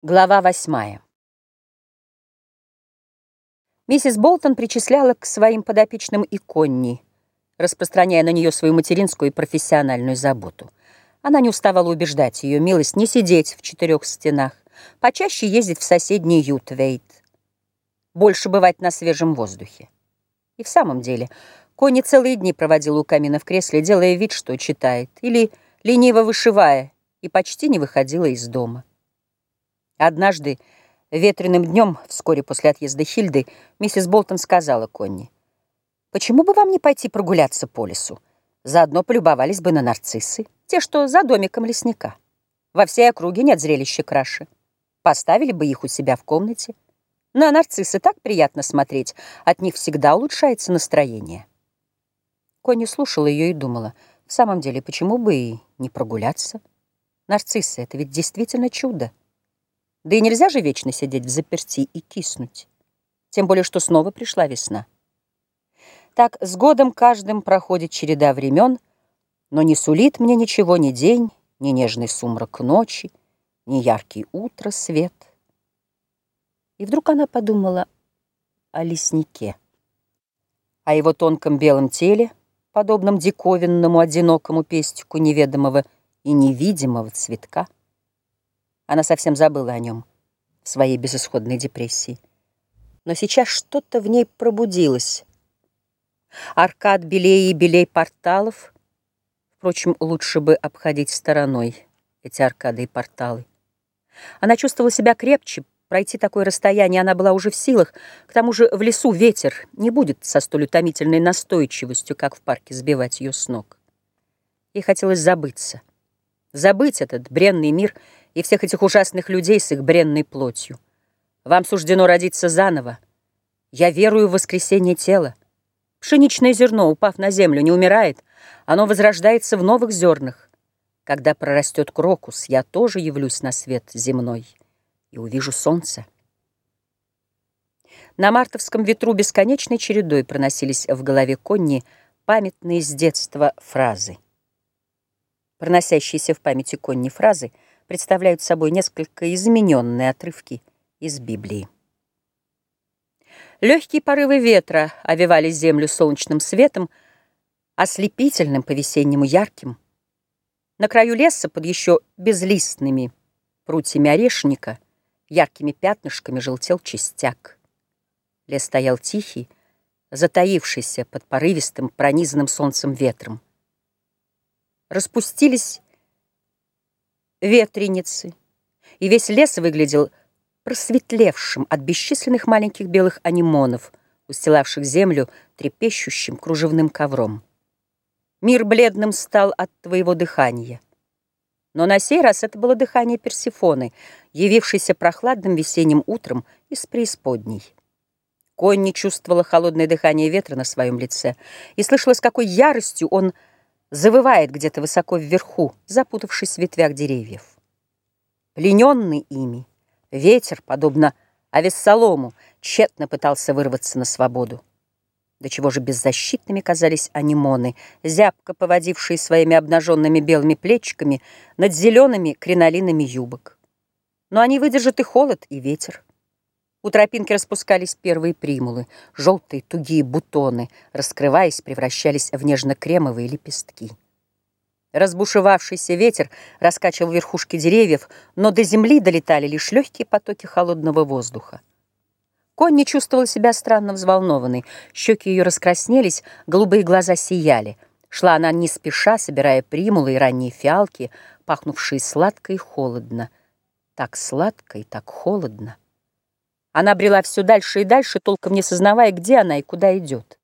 Глава восьмая. Миссис Болтон причисляла к своим подопечным и Конни, распространяя на нее свою материнскую и профессиональную заботу. Она не уставала убеждать ее милость не сидеть в четырех стенах, почаще ездить в соседний Ютвейт, больше бывать на свежем воздухе. И в самом деле, Конни целые дни проводила у камина в кресле, делая вид, что читает, или лениво вышивая, и почти не выходила из дома. Однажды, ветреным днем, вскоре после отъезда Хильды, миссис Болтон сказала Конни, «Почему бы вам не пойти прогуляться по лесу? Заодно полюбовались бы на нарциссы, те, что за домиком лесника. Во всей округе нет зрелища краше. Поставили бы их у себя в комнате. На нарциссы так приятно смотреть, от них всегда улучшается настроение». Конни слушала ее и думала, в самом деле, почему бы и не прогуляться? Нарциссы — это ведь действительно чудо. Да и нельзя же вечно сидеть в заперти и киснуть. Тем более, что снова пришла весна. Так с годом каждым проходит череда времен, но не сулит мне ничего ни день, ни нежный сумрак ночи, ни яркий утро свет. И вдруг она подумала о леснике, о его тонком белом теле, подобном диковинному одинокому пестику неведомого и невидимого цветка. Она совсем забыла о нем в своей безысходной депрессии. Но сейчас что-то в ней пробудилось. Аркад белее и белей порталов. Впрочем, лучше бы обходить стороной эти аркады и порталы. Она чувствовала себя крепче, пройти такое расстояние она была уже в силах. К тому же в лесу ветер не будет со столь утомительной настойчивостью, как в парке, сбивать ее с ног. Ей хотелось забыться. Забыть этот бренный мир — и всех этих ужасных людей с их бренной плотью. Вам суждено родиться заново. Я верую в воскресение тела. Пшеничное зерно, упав на землю, не умирает. Оно возрождается в новых зернах. Когда прорастет крокус, я тоже явлюсь на свет земной и увижу солнце. На мартовском ветру бесконечной чередой проносились в голове Конни памятные с детства фразы. Проносящиеся в памяти Конни фразы — представляют собой несколько измененные отрывки из Библии. Легкие порывы ветра овивали землю солнечным светом, ослепительным по-весеннему ярким. На краю леса под еще безлистными прутьями орешника яркими пятнышками желтел частяк. Лес стоял тихий, затаившийся под порывистым, пронизанным солнцем ветром. Распустились ветреницы, и весь лес выглядел просветлевшим от бесчисленных маленьких белых анимонов, устилавших землю трепещущим кружевным ковром. Мир бледным стал от твоего дыхания. Но на сей раз это было дыхание Персифоны, явившейся прохладным весенним утром из преисподней. Конни чувствовала холодное дыхание ветра на своем лице и слышала, с какой яростью он завывает где-то высоко вверху, запутавшись в ветвях деревьев. Плененный ими, ветер, подобно Авессалому, тщетно пытался вырваться на свободу. До чего же беззащитными казались анимоны, зябко поводившие своими обнаженными белыми плечиками над зелеными кринолинами юбок. Но они выдержат и холод, и ветер. У тропинки распускались первые примулы, желтые тугие бутоны, раскрываясь, превращались в нежно-кремовые лепестки. Разбушевавшийся ветер раскачивал верхушки деревьев, но до земли долетали лишь легкие потоки холодного воздуха. Конни чувствовала себя странно взволнованной, щеки ее раскраснелись, голубые глаза сияли. Шла она не спеша, собирая примулы и ранние фиалки, пахнувшие сладко и холодно. Так сладко и так холодно. Она брела все дальше и дальше, толком не сознавая, где она и куда идет.